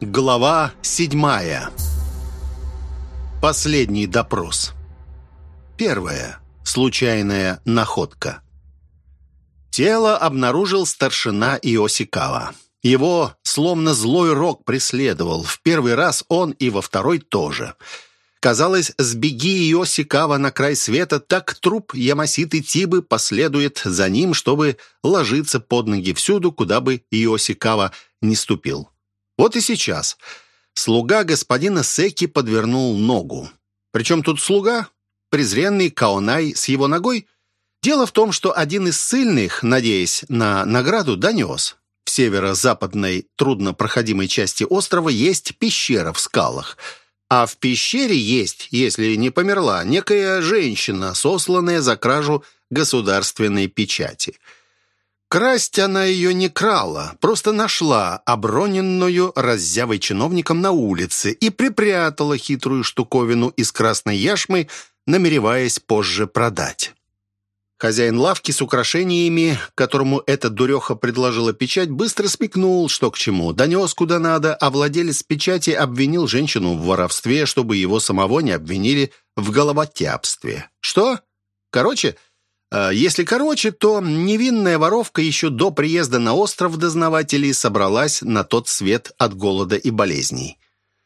Глава седьмая. Последний допрос. Первая. Случайная находка. Тело обнаружил старшина Иосикава. Его словно злой рок преследовал. В первый раз он и во второй тоже. Казалось, сбеги Иосикава на край света, так труп Ямаситы Тибы последует за ним, чтобы ложиться под ноги всюду, куда бы Иосикава не ступил. Вот и сейчас. Слуга господина Секи подвернул ногу. Причем тут слуга? Презренный Каонай с его ногой? Дело в том, что один из сильных, надеясь на награду, донес. В северо-западной труднопроходимой части острова есть пещера в скалах. А в пещере есть, если не померла, некая женщина, сосланная за кражу государственной печати – Красть она ее не крала, просто нашла оброненную раззявой чиновником на улице и припрятала хитрую штуковину из красной яшмы, намереваясь позже продать. Хозяин лавки с украшениями, которому эта дуреха предложила печать, быстро смекнул, что к чему, донес куда надо, а владелец печати обвинил женщину в воровстве, чтобы его самого не обвинили в головотяпстве. Что? Короче, если короче, то невинная воровка еще до приезда на остров дознавателей собралась на тот свет от голода и болезней.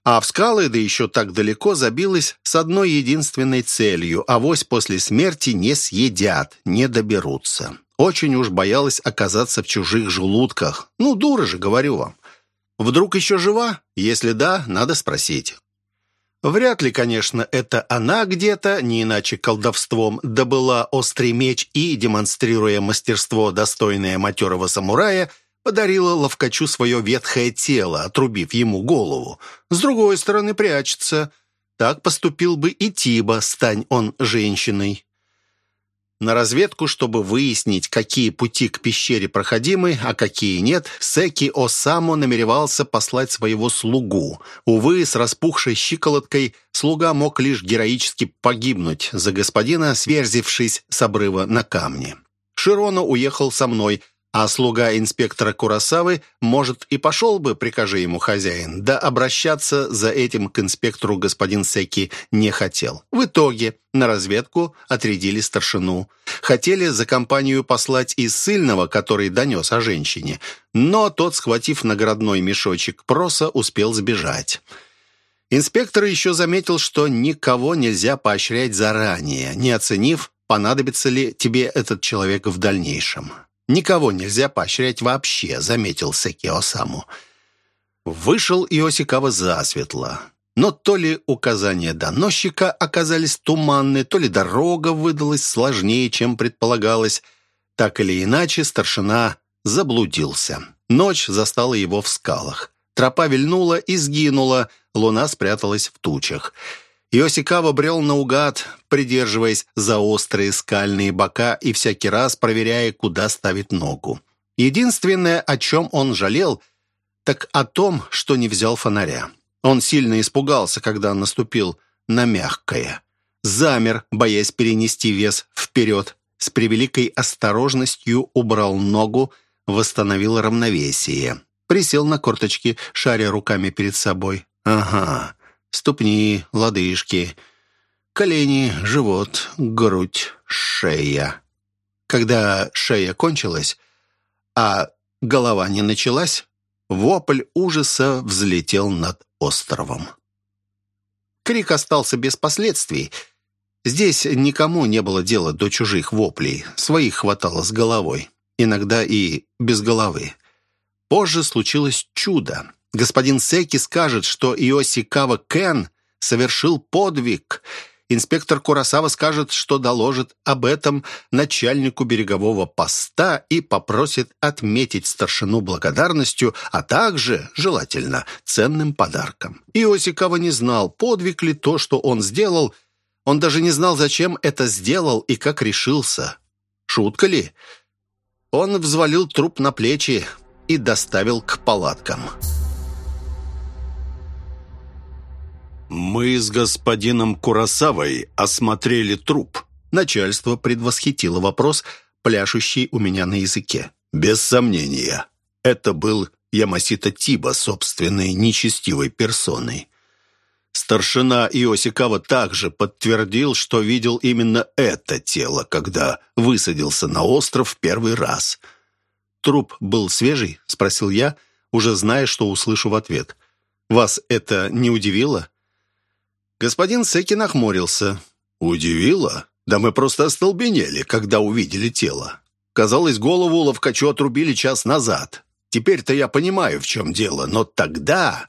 А в скалы, да еще так далеко, забилась с одной единственной целью – авось после смерти не съедят, не доберутся. Очень уж боялась оказаться в чужих желудках. Ну, дура же, говорю вам. Вдруг еще жива? Если да, надо спросить. Вряд ли, конечно, это она где-то, не иначе колдовством, добыла острый меч и, демонстрируя мастерство, достойное матерого самурая, подарила ловкачу свое ветхое тело, отрубив ему голову. С другой стороны, прячется. Так поступил бы и Тиба, стань он женщиной. На разведку, чтобы выяснить, какие пути к пещере проходимы, а какие нет, Секи Осамо намеревался послать своего слугу. Увы, с распухшей щиколоткой слуга мог лишь героически погибнуть за господина, сверзившись с обрыва на камни. Широно уехал со мной, а слуга инспектора Курасавы, может, и пошел бы, прикажи ему хозяин, да обращаться за этим к инспектору господин Секи не хотел. В итоге на разведку отрядили старшину. Хотели за компанию послать из сильного, который донес о женщине, но тот, схватив наградной мешочек проса, успел сбежать. Инспектор еще заметил, что никого нельзя поощрять заранее, не оценив, понадобится ли тебе этот человек в дальнейшем. Никого нельзя поощрять вообще, заметил Секио Саму. Вышел Иосикава засветло. Но то ли указания доносчика оказались туманны, то ли дорога выдалась сложнее, чем предполагалось. Так или иначе, старшина заблудился. Ночь застала его в скалах. Тропа вильнула и сгинула, луна спряталась в тучах. Иосикава брел наугад, придерживаясь за острые скальные бока и всякий раз проверяя, куда ставит ногу. Единственное, о чем он жалел, так о том, что не взял фонаря. Он сильно испугался, когда наступил на мягкое. Замер, боясь перенести вес вперед. С превеликой осторожностью убрал ногу, восстановил равновесие. Присел на корточки, шаря руками перед собой. «Ага, ступни, лодыжки, колени, живот, грудь, шея. Когда шея кончилась, а голова не началась, вопль ужаса взлетел над островом. Крик остался без последствий. Здесь никому не было дела до чужих воплей, своих хватало с головой, иногда и без головы. Позже случилось чудо. Господин Секи скажет, что Иосикава Кен совершил подвиг. Инспектор Курасава скажет, что доложит об этом начальнику берегового поста и попросит отметить старшину благодарностью, а также, желательно, ценным подарком. Иосикава не знал, подвиг ли то, что он сделал. Он даже не знал, зачем это сделал и как решился. Шутка ли? Он взвалил труп на плечи и доставил к палаткам. «Мы с господином Курасавой осмотрели труп». Начальство предвосхитило вопрос, пляшущий у меня на языке. «Без сомнения, это был Ямасита Тиба собственной нечестивой персоной. Старшина Иосикава также подтвердил, что видел именно это тело, когда высадился на остров первый раз. «Труп был свежий?» — спросил я, уже зная, что услышу в ответ. «Вас это не удивило?» Господин Секи нахмурился. «Удивило? Да мы просто остолбенели, когда увидели тело. Казалось, голову ловкачу отрубили час назад. Теперь-то я понимаю, в чем дело, но тогда...»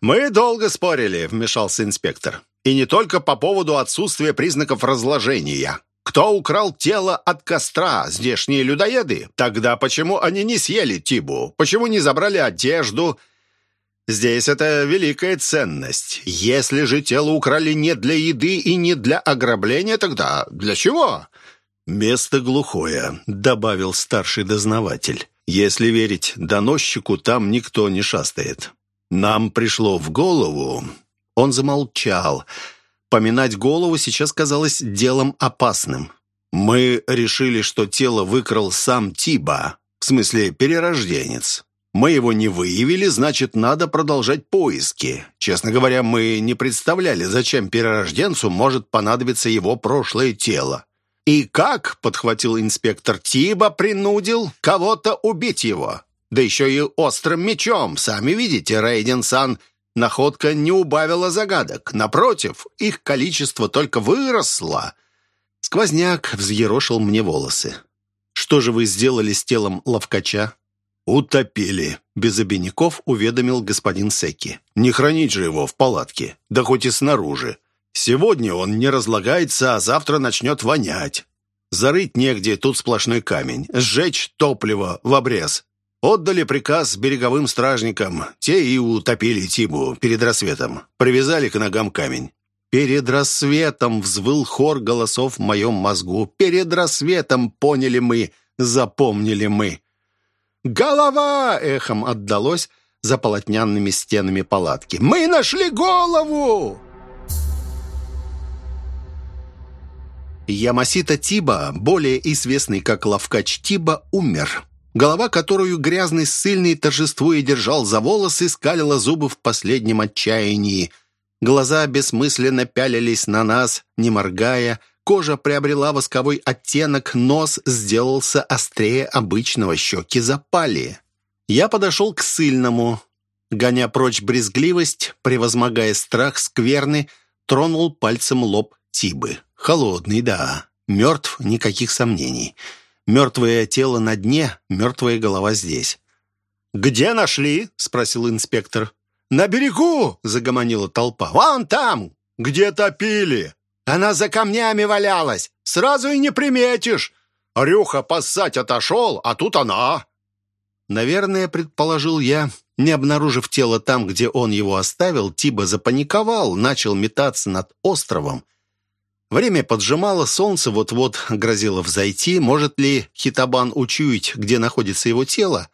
«Мы долго спорили», — вмешался инспектор. «И не только по поводу отсутствия признаков разложения. Кто украл тело от костра? Здешние людоеды? Тогда почему они не съели Тибу? Почему не забрали одежду? Здесь это великая ценность. Если же тело украли не для еды и не для ограбления, тогда для чего?» «Место глухое», — добавил старший дознаватель. «Если верить доносчику, там никто не шастает. Нам пришло в голову...» Он замолчал. Поминать голову сейчас казалось делом опасным. «Мы решили, что тело выкрал сам Тиба, в смысле перерожденец. Мы его не выявили, значит, надо продолжать поиски. Честно говоря, мы не представляли, зачем перерожденцу может понадобиться его прошлое тело. «И как?» — подхватил инспектор. «Тиба принудил кого-то убить его. Да еще и острым мечом. Сами видите, Рейден-сан, находка не убавила загадок. Напротив, их количество только выросло». Сквозняк взъерошил мне волосы. «Что же вы сделали с телом ловкача?» «Утопили», — без обиняков уведомил господин Секи. «Не хранить же его в палатке, да хоть и снаружи. Сегодня он не разлагается, а завтра начнет вонять. Зарыть негде, тут сплошной камень. Сжечь топливо в обрез. Отдали приказ береговым стражникам. Те и утопили Тибу перед рассветом. Привязали к ногам камень. «Перед рассветом!» — взвыл хор голосов в моем мозгу. «Перед рассветом!» — поняли мы, запомнили мы. «Голова!» — эхом отдалось за полотнянными стенами палатки. «Мы нашли голову!» Ямасита Тиба, более известный как Лавкач Тиба, умер. Голова, которую грязный ссыльный торжествуя держал за волосы, скалила зубы в последнем отчаянии. Глаза бессмысленно пялились на нас, не моргая, Кожа приобрела восковой оттенок, нос сделался острее обычного, щеки запали. Я подошел к сыльному. Гоня прочь брезгливость, превозмогая страх скверны, тронул пальцем лоб Тибы. Холодный, да. Мертв, никаких сомнений. Мертвое тело на дне, мертвая голова здесь. «Где нашли?» — спросил инспектор. «На берегу!» — загомонила толпа. «Вон там! Где топили!» Она за камнями валялась. Сразу и не приметишь. Рюха поссать отошел, а тут она. Наверное, предположил я, не обнаружив тело там, где он его оставил, Тиба запаниковал, начал метаться над островом. Время поджимало, солнце вот-вот грозило взойти. Может ли Хитабан учуять, где находится его тело?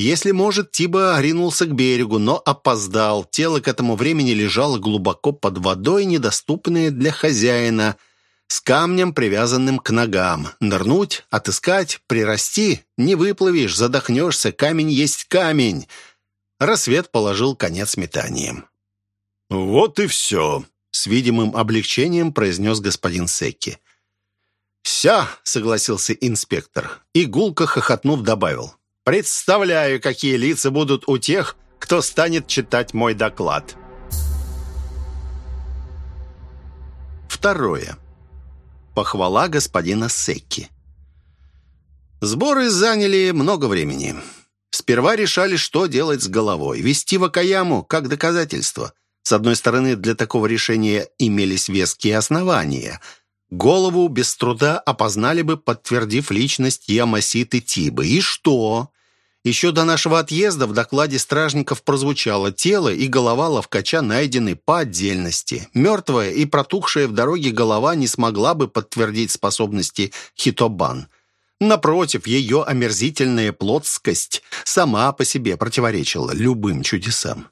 Если может, Тиба ринулся к берегу, но опоздал. Тело к этому времени лежало глубоко под водой, недоступное для хозяина, с камнем, привязанным к ногам. Нырнуть, отыскать, прирасти — не выплывешь, задохнешься, камень есть камень. Рассвет положил конец метаниям. «Вот и все», — с видимым облегчением произнес господин Секки. «Все», — согласился инспектор, и гулко хохотнув добавил. Представляю, какие лица будут у тех, кто станет читать мой доклад. Второе. Похвала господина Секки. Сборы заняли много времени. Сперва решали, что делать с головой. Вести в Акаяму как доказательство. С одной стороны, для такого решения имелись веские основания. Голову без труда опознали бы, подтвердив личность Ямаситы Тибы. И что? Еще до нашего отъезда в докладе стражников прозвучало «Тело и голова ловкача найдены по отдельности. Мертвая и протухшая в дороге голова не смогла бы подтвердить способности Хитобан». Напротив, ее омерзительная плотскость сама по себе противоречила любым чудесам.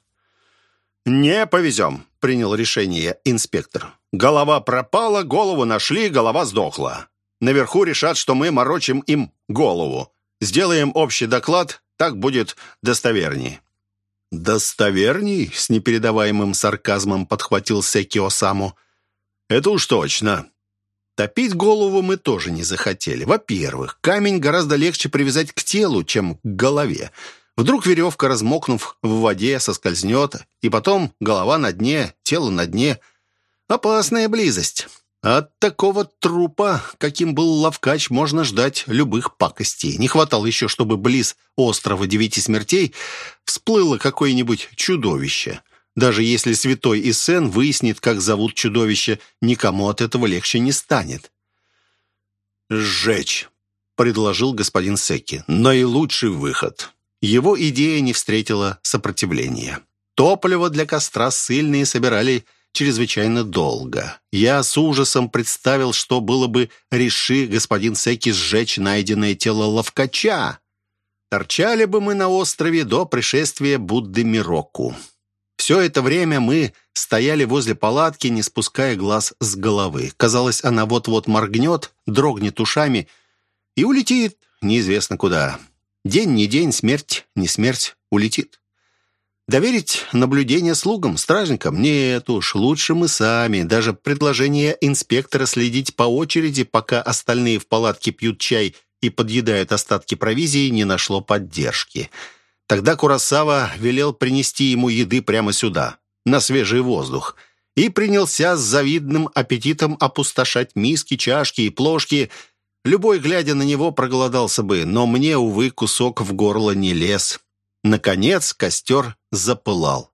«Не повезем», — принял решение инспектор. «Голова пропала, голову нашли, голова сдохла. Наверху решат, что мы морочим им голову. Сделаем общий доклад, так будет достоверней». «Достоверней?» — с непередаваемым сарказмом подхватил Секи Осаму. «Это уж точно. Топить голову мы тоже не захотели. Во-первых, камень гораздо легче привязать к телу, чем к голове. Вдруг веревка, размокнув в воде, соскользнет, и потом голова на дне, тело на дне. Опасная близость. От такого трупа, каким был Лавкач, можно ждать любых пакостей. Не хватало еще, чтобы близ острова Девяти Смертей всплыло какое-нибудь чудовище. Даже если святой Исен выяснит, как зовут чудовище, никому от этого легче не станет. «Сжечь», — предложил господин Секи. «Наилучший выход». Его идея не встретила сопротивления. Топливо для костра ссыльные собирали чрезвычайно долго. Я с ужасом представил, что было бы, реши господин Секи сжечь найденное тело ловкача. Торчали бы мы на острове до пришествия Будды Мироку. Все это время мы стояли возле палатки, не спуская глаз с головы. Казалось, она вот-вот моргнет, дрогнет ушами и улетит неизвестно куда. День не день, смерть не смерть, улетит. Доверить наблюдение слугам, стражникам? Нет уж, лучше мы сами. Даже предложение инспектора следить по очереди, пока остальные в палатке пьют чай и подъедают остатки провизии, не нашло поддержки. Тогда Курасава велел принести ему еды прямо сюда, на свежий воздух, и принялся с завидным аппетитом опустошать миски, чашки и плошки. Любой, глядя на него, проголодался бы, но мне, увы, кусок в горло не лез. Наконец костер запылал.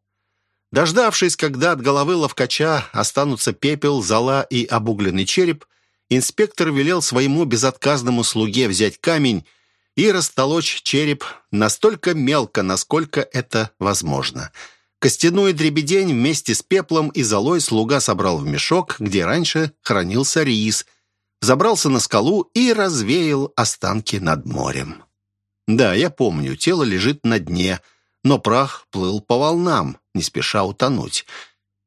Дождавшись, когда от головы ловкача останутся пепел, зола и обугленный череп, инспектор велел своему безотказному слуге взять камень и растолочь череп настолько мелко, насколько это возможно. Костяной дребедень вместе с пеплом и золой слуга собрал в мешок, где раньше хранился рис, забрался на скалу и развеял останки над морем. Да, я помню, тело лежит на дне, но прах плыл по волнам, не спеша утонуть.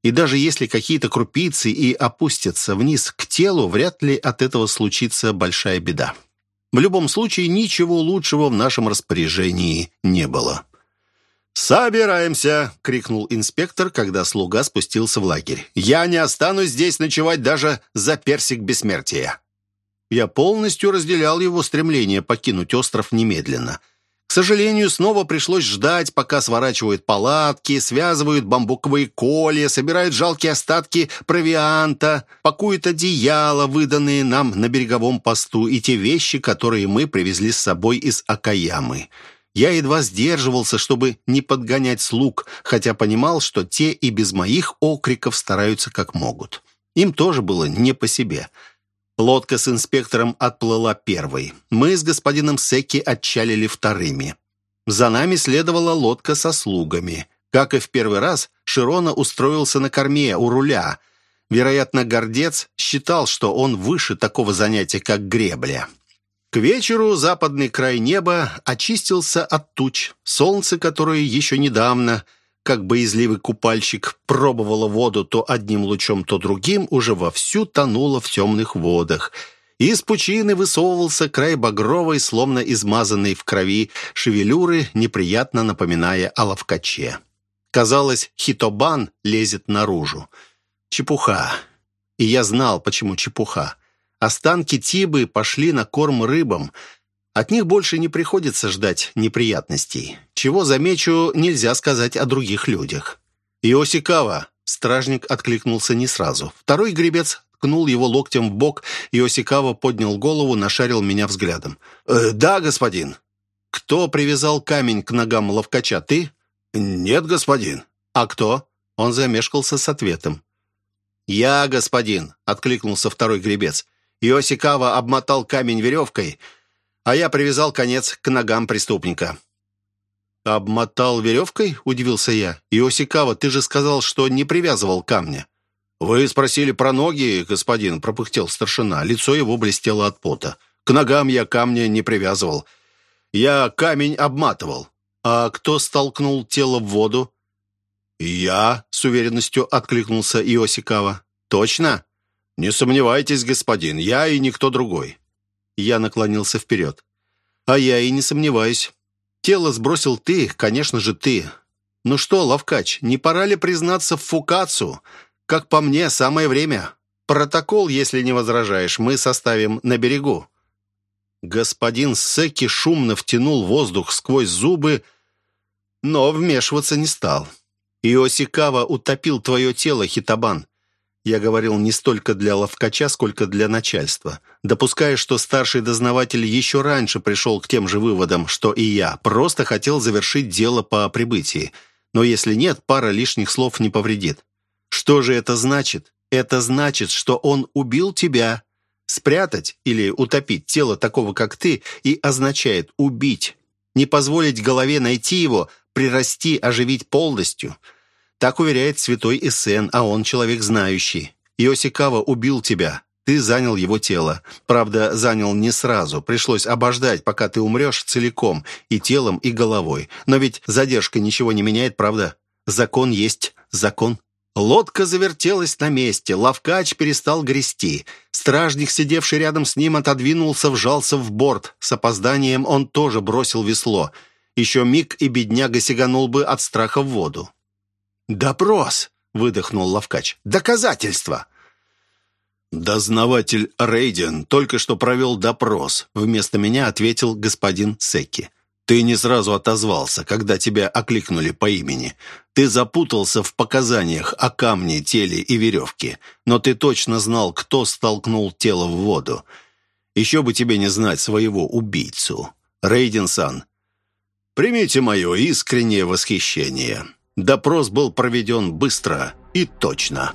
И даже если какие-то крупицы и опустятся вниз к телу, вряд ли от этого случится большая беда. В любом случае, ничего лучшего в нашем распоряжении не было. «Собираемся!» — крикнул инспектор, когда слуга спустился в лагерь. «Я не останусь здесь ночевать даже за персик бессмертия!» Я полностью разделял его стремление покинуть остров немедленно — к сожалению, снова пришлось ждать, пока сворачивают палатки, связывают бамбуковые колья, собирают жалкие остатки провианта, пакуют одеяла, выданные нам на береговом посту, и те вещи, которые мы привезли с собой из Акаямы. Я едва сдерживался, чтобы не подгонять слуг, хотя понимал, что те и без моих окриков стараются как могут. Им тоже было не по себе. Лодка с инспектором отплыла первой. Мы с господином Секи отчалили вторыми. За нами следовала лодка со слугами. Как и в первый раз, Широна устроился на корме, у руля. Вероятно, гордец считал, что он выше такого занятия, как гребля. К вечеру западный край неба очистился от туч. Солнце, которое еще недавно как боязливый купальщик пробовала воду то одним лучом, то другим, уже вовсю тонула в темных водах. Из пучины высовывался край багровой, словно измазанной в крови шевелюры, неприятно напоминая о ловкаче. Казалось, хитобан лезет наружу. Чепуха. И я знал, почему чепуха. Останки Тибы пошли на корм рыбам — от них больше не приходится ждать неприятностей. Чего, замечу, нельзя сказать о других людях. «Иосикава!» Стражник откликнулся не сразу. Второй гребец ткнул его локтем в бок, и Осикава поднял голову, нашарил меня взглядом. «Э, «Да, господин». «Кто привязал камень к ногам ловкача? Ты?» «Нет, господин». «А кто?» Он замешкался с ответом. «Я, господин», — откликнулся второй гребец. Иосикава обмотал камень веревкой — а я привязал конец к ногам преступника». «Обмотал веревкой?» – удивился я. «Иосикава, ты же сказал, что не привязывал камня». «Вы спросили про ноги, господин», – пропыхтел старшина. Лицо его блестело от пота. «К ногам я камня не привязывал. Я камень обматывал». «А кто столкнул тело в воду?» «Я», — с уверенностью откликнулся Иосикава. «Точно?» «Не сомневайтесь, господин, я и никто другой». Я наклонился вперед. А я и не сомневаюсь. Тело сбросил ты, конечно же, ты. Ну что, Лавкач, не пора ли признаться в Фукацу? Как по мне, самое время. Протокол, если не возражаешь, мы составим на берегу». Господин Секи шумно втянул воздух сквозь зубы, но вмешиваться не стал. «Иосикава утопил твое тело, Хитабан. Я говорил не столько для ловкача, сколько для начальства. Допуская, что старший дознаватель еще раньше пришел к тем же выводам, что и я, просто хотел завершить дело по прибытии. Но если нет, пара лишних слов не повредит. Что же это значит? Это значит, что он убил тебя. Спрятать или утопить тело такого, как ты, и означает убить. Не позволить голове найти его, прирасти, оживить полностью. Так уверяет святой Эссен, а он человек знающий. Иосикава убил тебя. Ты занял его тело. Правда, занял не сразу. Пришлось обождать, пока ты умрешь целиком, и телом, и головой. Но ведь задержка ничего не меняет, правда? Закон есть закон. Лодка завертелась на месте, лавкач перестал грести. Стражник, сидевший рядом с ним, отодвинулся, вжался в борт. С опозданием он тоже бросил весло. Еще миг, и бедняга сиганул бы от страха в воду. «Допрос!» — выдохнул лавкач. «Доказательства!» «Дознаватель Рейден только что провел допрос», — вместо меня ответил господин Секи. Ты не сразу отозвался, когда тебя окликнули по имени. Ты запутался в показаниях о камне, теле и веревке, но ты точно знал, кто столкнул тело в воду. Еще бы тебе не знать своего убийцу. Рейдинсан, примите мое искреннее восхищение. Допрос был проведен быстро и точно.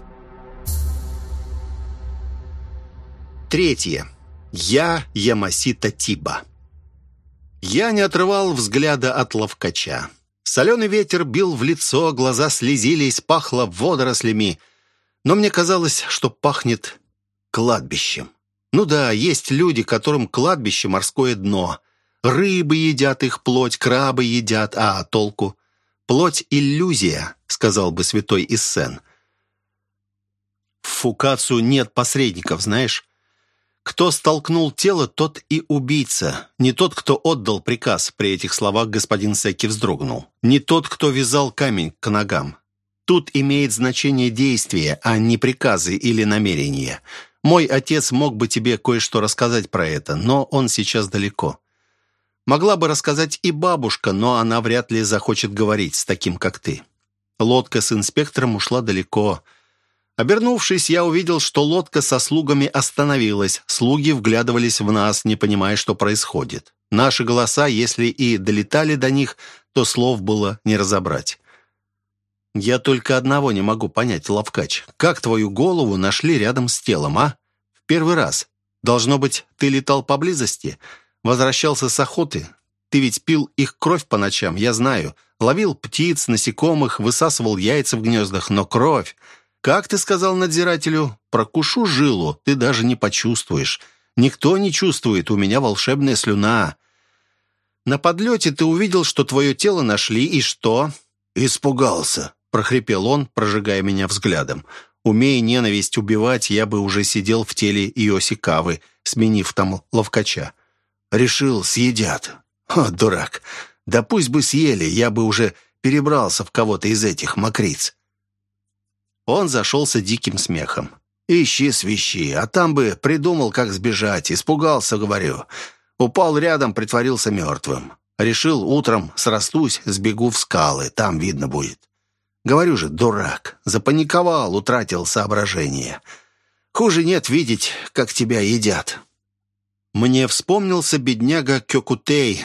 Третье. Я Ямасита Тиба. Я не отрывал взгляда от ловкача. Соленый ветер бил в лицо, глаза слезились, пахло водорослями. Но мне казалось, что пахнет кладбищем. Ну да, есть люди, которым кладбище морское дно. Рыбы едят их плоть, крабы едят, а толку? Плоть — иллюзия, сказал бы святой Иссен. В Фукацу нет посредников, знаешь? Кто столкнул тело, тот и убийца. Не тот, кто отдал приказ. При этих словах господин Секи вздрогнул. Не тот, кто вязал камень к ногам. Тут имеет значение действие, а не приказы или намерения. Мой отец мог бы тебе кое-что рассказать про это, но он сейчас далеко. Могла бы рассказать и бабушка, но она вряд ли захочет говорить с таким, как ты. Лодка с инспектором ушла далеко. Обернувшись, я увидел, что лодка со слугами остановилась. Слуги вглядывались в нас, не понимая, что происходит. Наши голоса, если и долетали до них, то слов было не разобрать. «Я только одного не могу понять, Лавкач. Как твою голову нашли рядом с телом, а? В первый раз. Должно быть, ты летал поблизости? Возвращался с охоты? Ты ведь пил их кровь по ночам, я знаю. Ловил птиц, насекомых, высасывал яйца в гнездах, но кровь... «Как ты сказал надзирателю? Прокушу жилу, ты даже не почувствуешь. Никто не чувствует, у меня волшебная слюна. На подлете ты увидел, что твое тело нашли, и что?» «Испугался», — прохрипел он, прожигая меня взглядом. Умея ненависть убивать, я бы уже сидел в теле Иосикавы, сменив там ловкача. Решил, съедят. О, дурак. Да пусть бы съели, я бы уже перебрался в кого-то из этих мокриц. Он зашелся диким смехом. «Ищи свищи, а там бы придумал, как сбежать. Испугался, говорю. Упал рядом, притворился мертвым. Решил, утром срастусь, сбегу в скалы, там видно будет. Говорю же, дурак. Запаниковал, утратил соображение. Хуже нет видеть, как тебя едят». Мне вспомнился бедняга Кёкутей,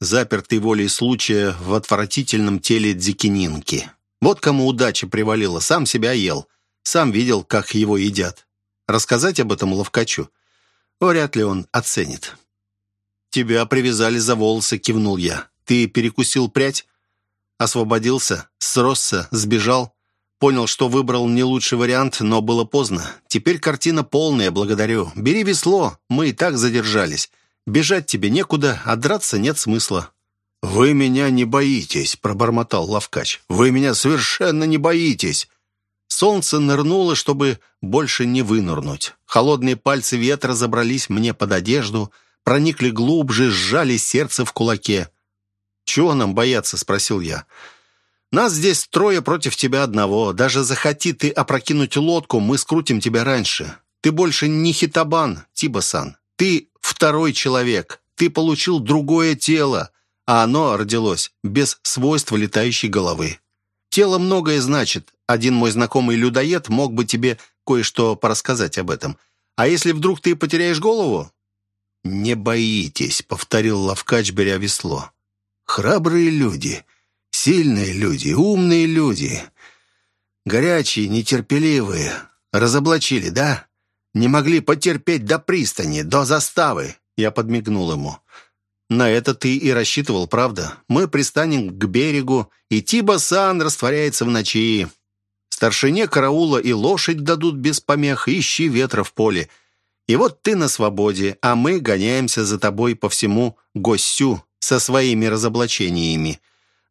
запертый волей случая в отвратительном теле Дзикининки. Вот кому удача привалила, сам себя ел. Сам видел, как его едят. Рассказать об этом ловкачу? Вряд ли он оценит. «Тебя привязали за волосы», — кивнул я. «Ты перекусил прядь?» Освободился, сросся, сбежал. Понял, что выбрал не лучший вариант, но было поздно. Теперь картина полная, благодарю. Бери весло, мы и так задержались. Бежать тебе некуда, а драться нет смысла. «Вы меня не боитесь», — пробормотал Лавкач. «Вы меня совершенно не боитесь». Солнце нырнуло, чтобы больше не вынырнуть. Холодные пальцы ветра забрались мне под одежду, проникли глубже, сжали сердце в кулаке. «Чего нам бояться?» — спросил я. «Нас здесь трое против тебя одного. Даже захоти ты опрокинуть лодку, мы скрутим тебя раньше. Ты больше не хитабан, Тиба-сан. Ты второй человек. Ты получил другое тело, а оно родилось без свойства летающей головы. Тело многое значит. Один мой знакомый людоед мог бы тебе кое-что порассказать об этом. А если вдруг ты потеряешь голову?» «Не боитесь», — повторил Лавкач, беря весло. «Храбрые люди, сильные люди, умные люди, горячие, нетерпеливые. Разоблачили, да? Не могли потерпеть до пристани, до заставы». Я подмигнул ему. На это ты и рассчитывал, правда? Мы пристанем к берегу, и Тиба-сан растворяется в ночи. Старшине караула и лошадь дадут без помех, ищи ветра в поле. И вот ты на свободе, а мы гоняемся за тобой по всему Гостю со своими разоблачениями.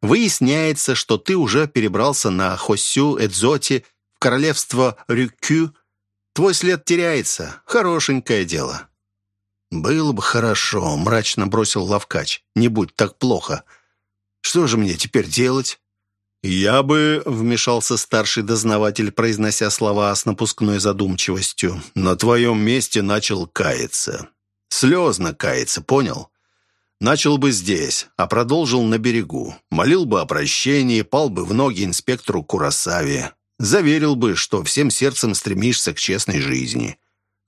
Выясняется, что ты уже перебрался на Хосю Эдзоти в королевство Рюкю. Твой след теряется. Хорошенькое дело. «Было бы хорошо», — мрачно бросил Лавкач. «Не будь так плохо. Что же мне теперь делать?» «Я бы», — вмешался старший дознаватель, произнося слова с напускной задумчивостью, «на твоем месте начал каяться. Слезно каяться, понял? Начал бы здесь, а продолжил на берегу. Молил бы о прощении, пал бы в ноги инспектору Курасаве. Заверил бы, что всем сердцем стремишься к честной жизни».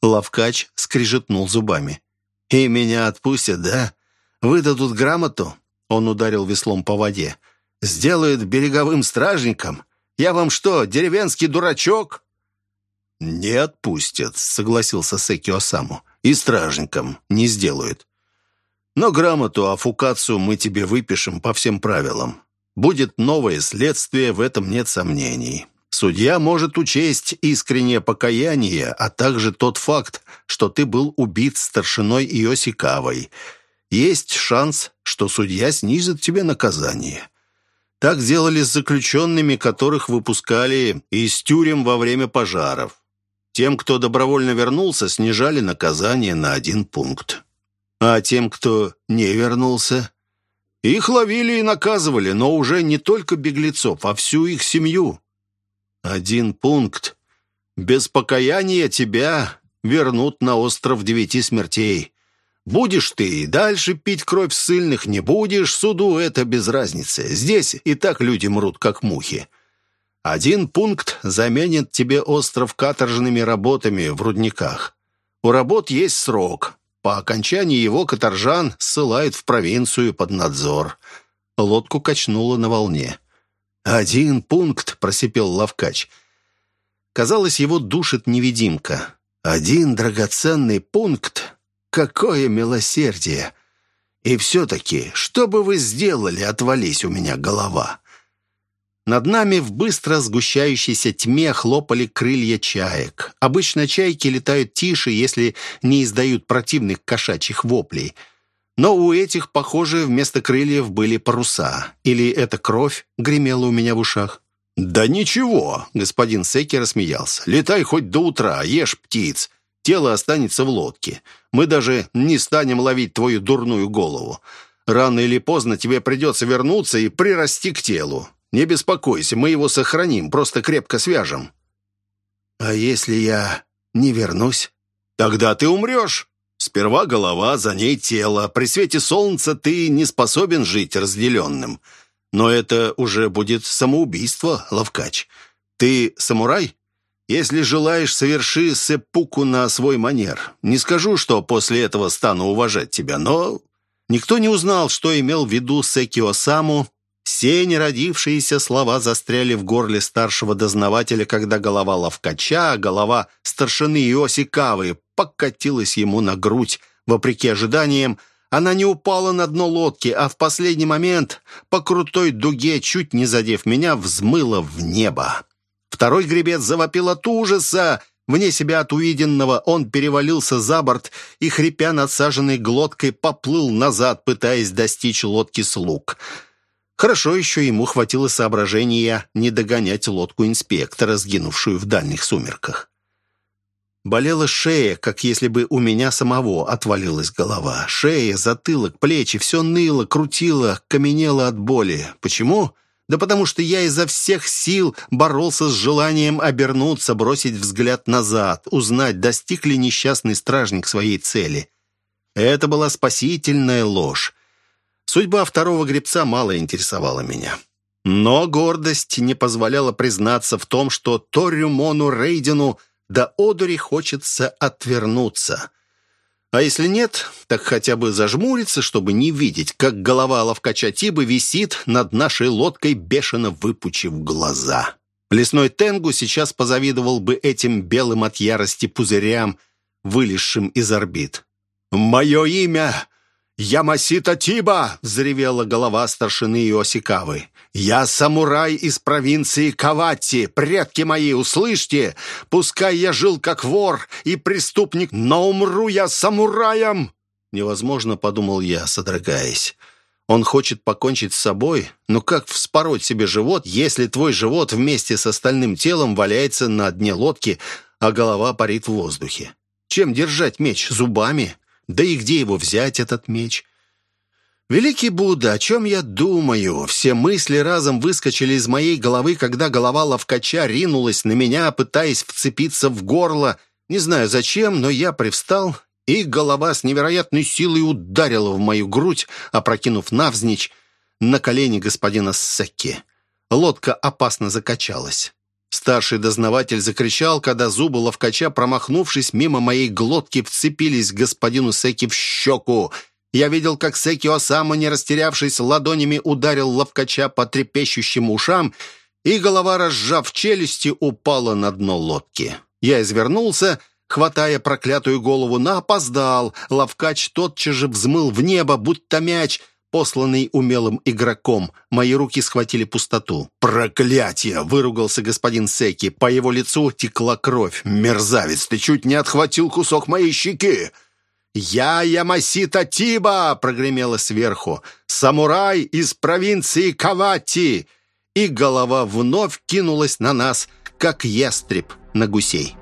Лавкач скрижетнул зубами. «И меня отпустят, да? Выдадут грамоту?» Он ударил веслом по воде. «Сделают береговым стражником? Я вам что, деревенский дурачок?» «Не отпустят», — согласился Секи Осаму. «И стражником не сделают. Но грамоту о фукацию мы тебе выпишем по всем правилам. Будет новое следствие, в этом нет сомнений. Судья может учесть искреннее покаяние, а также тот факт, что ты был убит старшиной Иосикавой. Есть шанс, что судья снизит тебе наказание. Так делали с заключенными, которых выпускали из тюрем во время пожаров. Тем, кто добровольно вернулся, снижали наказание на один пункт. А тем, кто не вернулся, их ловили и наказывали, но уже не только беглецов, а всю их семью. Один пункт. Без покаяния тебя вернут на остров девяти смертей. Будешь ты и дальше пить кровь ссыльных, не будешь, суду это без разницы. Здесь и так люди мрут, как мухи. Один пункт заменит тебе остров каторжными работами в рудниках. У работ есть срок. По окончании его каторжан ссылают в провинцию под надзор. Лодку качнуло на волне. «Один пункт», — просипел Лавкач. Казалось, его душит невидимка. «Один драгоценный пункт? Какое милосердие! И все-таки, что бы вы сделали, отвались у меня голова!» Над нами в быстро сгущающейся тьме хлопали крылья чаек. Обычно чайки летают тише, если не издают противных кошачьих воплей — но у этих, похоже, вместо крыльев были паруса. Или эта кровь гремела у меня в ушах? «Да ничего», — господин Секи рассмеялся. «Летай хоть до утра, ешь птиц. Тело останется в лодке. Мы даже не станем ловить твою дурную голову. Рано или поздно тебе придется вернуться и прирасти к телу. Не беспокойся, мы его сохраним, просто крепко свяжем». «А если я не вернусь?» «Тогда ты умрешь». Сперва голова, за ней тело. При свете солнца ты не способен жить разделенным. Но это уже будет самоубийство, Лавкач. Ты самурай? Если желаешь, соверши сеппуку на свой манер. Не скажу, что после этого стану уважать тебя, но... Никто не узнал, что имел в виду Секио Саму. Все неродившиеся слова застряли в горле старшего дознавателя, когда голова Лавкача, голова старшины Иосикавы покатилась ему на грудь. Вопреки ожиданиям, она не упала на дно лодки, а в последний момент по крутой дуге, чуть не задев меня, взмыла в небо. Второй гребец завопил от ужаса. Вне себя от увиденного он перевалился за борт и, хрипя надсаженной глоткой, поплыл назад, пытаясь достичь лодки слуг. Хорошо еще ему хватило соображения не догонять лодку инспектора, сгинувшую в дальних сумерках. Болела шея, как если бы у меня самого отвалилась голова. Шея, затылок, плечи, все ныло, крутило, каменело от боли. Почему? Да потому что я изо всех сил боролся с желанием обернуться, бросить взгляд назад, узнать, достиг ли несчастный стражник своей цели. Это была спасительная ложь. Судьба второго гребца мало интересовала меня. Но гордость не позволяла признаться в том, что Торрюмону Рейдену до одури хочется отвернуться. А если нет, так хотя бы зажмуриться, чтобы не видеть, как голова ловкача Тибы висит над нашей лодкой, бешено выпучив глаза. Лесной Тенгу сейчас позавидовал бы этим белым от ярости пузырям, вылезшим из орбит. «Мое имя «Ямасита Тиба!» — взревела голова старшины Иосикавы. «Я самурай из провинции Кавати, предки мои, услышьте! Пускай я жил как вор и преступник, но умру я самураем!» Невозможно, подумал я, содрогаясь. Он хочет покончить с собой, но как вспороть себе живот, если твой живот вместе с остальным телом валяется на дне лодки, а голова парит в воздухе? Чем держать меч? Зубами? Да и где его взять, этот меч? Великий Будда, о чем я думаю? Все мысли разом выскочили из моей головы, когда голова ловкача ринулась на меня, пытаясь вцепиться в горло. Не знаю зачем, но я привстал, и голова с невероятной силой ударила в мою грудь, опрокинув навзничь на колени господина Секки. Лодка опасно закачалась. Старший дознаватель закричал, когда зубы ловкача, промахнувшись мимо моей глотки, вцепились господину Секи в щеку. Я видел, как Секи Осама, не растерявшись, ладонями ударил ловкача по трепещущим ушам, и голова, разжав челюсти, упала на дно лодки. Я извернулся, хватая проклятую голову, но опоздал. Ловкач тотчас же взмыл в небо, будто мяч — посланный умелым игроком. Мои руки схватили пустоту. «Проклятие!» — выругался господин Секи. По его лицу текла кровь. «Мерзавец, ты чуть не отхватил кусок моей щеки!» «Я Ямасита Тиба!» — прогремело сверху. «Самурай из провинции Кавати!» И голова вновь кинулась на нас, как ястреб на гусей.